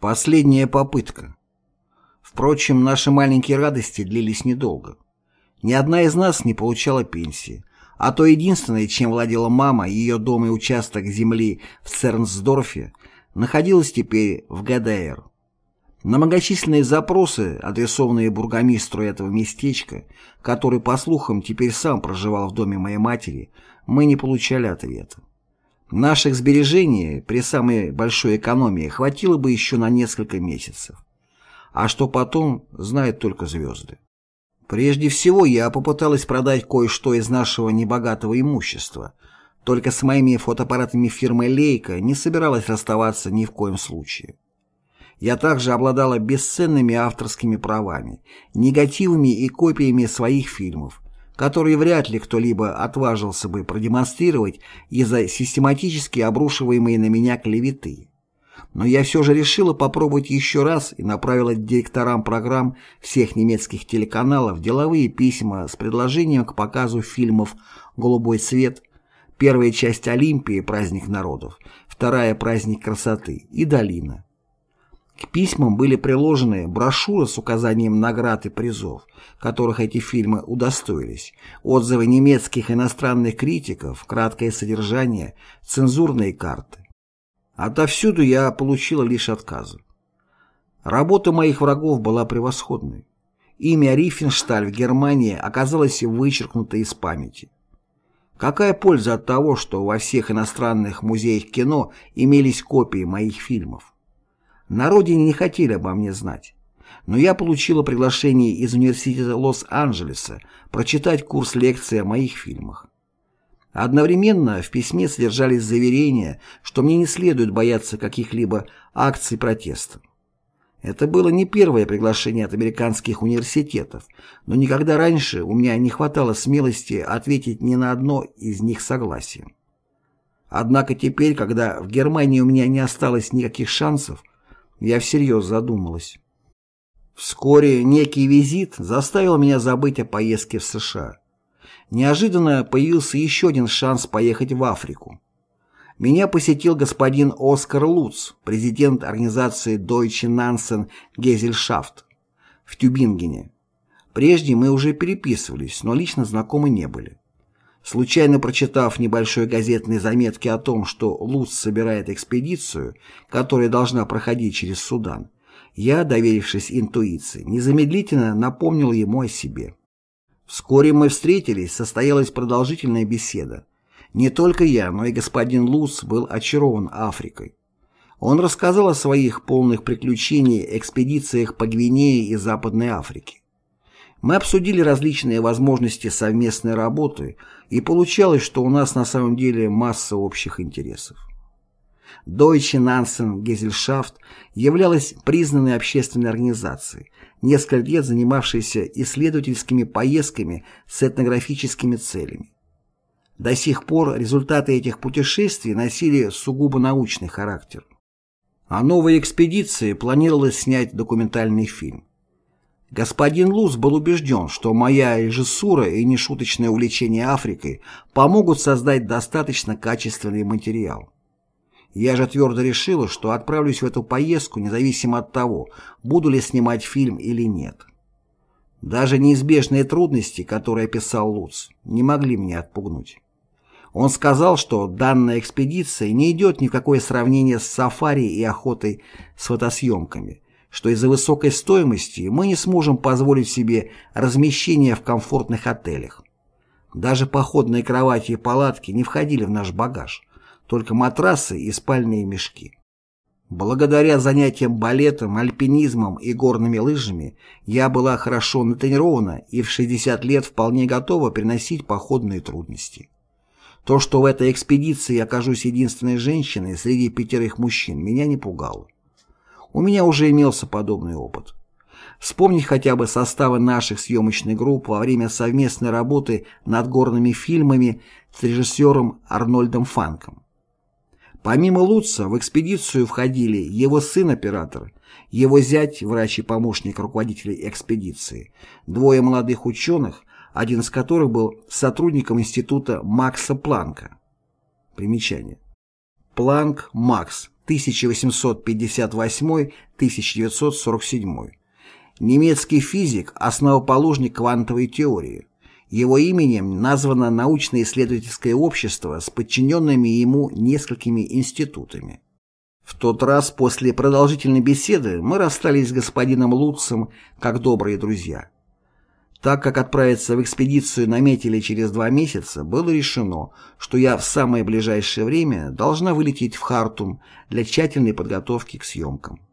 Последняя попытка. Впрочем, наши маленькие радости длились недолго. Ни одна из нас не получала пенсии, а то единственное, чем владела мама, ее дом и участок земли в Цернсдорфе, находилось теперь в ГДР. На многочисленные запросы, адресованные бургомистру этого местечка, который, по слухам, теперь сам проживал в доме моей матери, мы не получали ответа. Наших сбережений при самой большой экономии хватило бы еще на несколько месяцев. А что потом, знают только звезды. Прежде всего, я попыталась продать кое-что из нашего небогатого имущества. Только с моими фотоаппаратами фирмы «Лейка» не собиралась расставаться ни в коем случае. Я также обладала бесценными авторскими правами, негативами и копиями своих фильмов, которые вряд ли кто-либо отважился бы продемонстрировать из-за систематически обрушиваемой на меня клеветы. Но я все же решила попробовать еще раз и направила директорам программ всех немецких телеканалов деловые письма с предложением к показу фильмов «Голубой цвет», первая часть «Олимпии. Праздник народов», вторая «Праздник красоты» и «Долина». К письмам были приложены брошюры с указанием наград и призов, которых эти фильмы удостоились, отзывы немецких иностранных критиков, краткое содержание, цензурные карты. Отовсюду я получила лишь отказы. Работа моих врагов была превосходной. Имя Рифеншталь в Германии оказалось вычеркнуто из памяти. Какая польза от того, что во всех иностранных музеях кино имелись копии моих фильмов? На родине не хотели обо мне знать. Но я получила приглашение из Университета Лос-Анджелеса прочитать курс лекций о моих фильмах. Одновременно в письме содержались заверения, что мне не следует бояться каких-либо акций протеста. Это было не первое приглашение от американских университетов, но никогда раньше у меня не хватало смелости ответить ни на одно из них согласием. Однако теперь, когда в Германии у меня не осталось никаких шансов, я всерьез задумалась. Вскоре некий визит заставил меня забыть о поездке в США неожиданно появился еще один шанс поехать в Африку. Меня посетил господин Оскар Луц, президент организации Deutsche Nansen Gesellschaft в Тюбингене. Прежде мы уже переписывались, но лично знакомы не были. Случайно прочитав небольшой газетной заметки о том, что Луц собирает экспедицию, которая должна проходить через Судан, я, доверившись интуиции, незамедлительно напомнил ему о себе. Вскоре мы встретились, состоялась продолжительная беседа. Не только я, но и господин Луц был очарован Африкой. Он рассказал о своих полных приключений экспедициях по Гвинее и Западной Африке. Мы обсудили различные возможности совместной работы, и получалось, что у нас на самом деле масса общих интересов. Deutsche Nansen Gesellschaft являлась признанной общественной организацией, несколько лет занимавшейся исследовательскими поездками с этнографическими целями. До сих пор результаты этих путешествий носили сугубо научный характер. О новой экспедиции планировалось снять документальный фильм. Господин Луз был убежден, что моя режиссура и нешуточное увлечение Африкой помогут создать достаточно качественный материал. Я же твердо решила, что отправлюсь в эту поездку независимо от того, буду ли снимать фильм или нет. Даже неизбежные трудности, которые описал Луц, не могли меня отпугнуть. Он сказал, что данная экспедиция не идет ни в какое сравнение с сафари и охотой с фотосъемками, что из-за высокой стоимости мы не сможем позволить себе размещение в комфортных отелях. Даже походные кровати и палатки не входили в наш багаж только матрасы и спальные мешки. Благодаря занятиям балетом, альпинизмом и горными лыжами я была хорошо натренирована и в 60 лет вполне готова переносить походные трудности. То, что в этой экспедиции я окажусь единственной женщиной среди пятерых мужчин, меня не пугало. У меня уже имелся подобный опыт. Вспомнить хотя бы составы наших съемочных групп во время совместной работы над горными фильмами с режиссером Арнольдом Фанком. Помимо Лутца в экспедицию входили его сын-оператор, его зять, врач и помощник руководителя экспедиции, двое молодых ученых, один из которых был сотрудником института Макса Планка. Примечание. Планк Макс, 1858-1947. Немецкий физик, основоположник квантовой теории. Его именем названо научно-исследовательское общество с подчиненными ему несколькими институтами. В тот раз после продолжительной беседы мы расстались с господином Лутцем как добрые друзья. Так как отправиться в экспедицию наметили через два месяца, было решено, что я в самое ближайшее время должна вылететь в Хартум для тщательной подготовки к съемкам.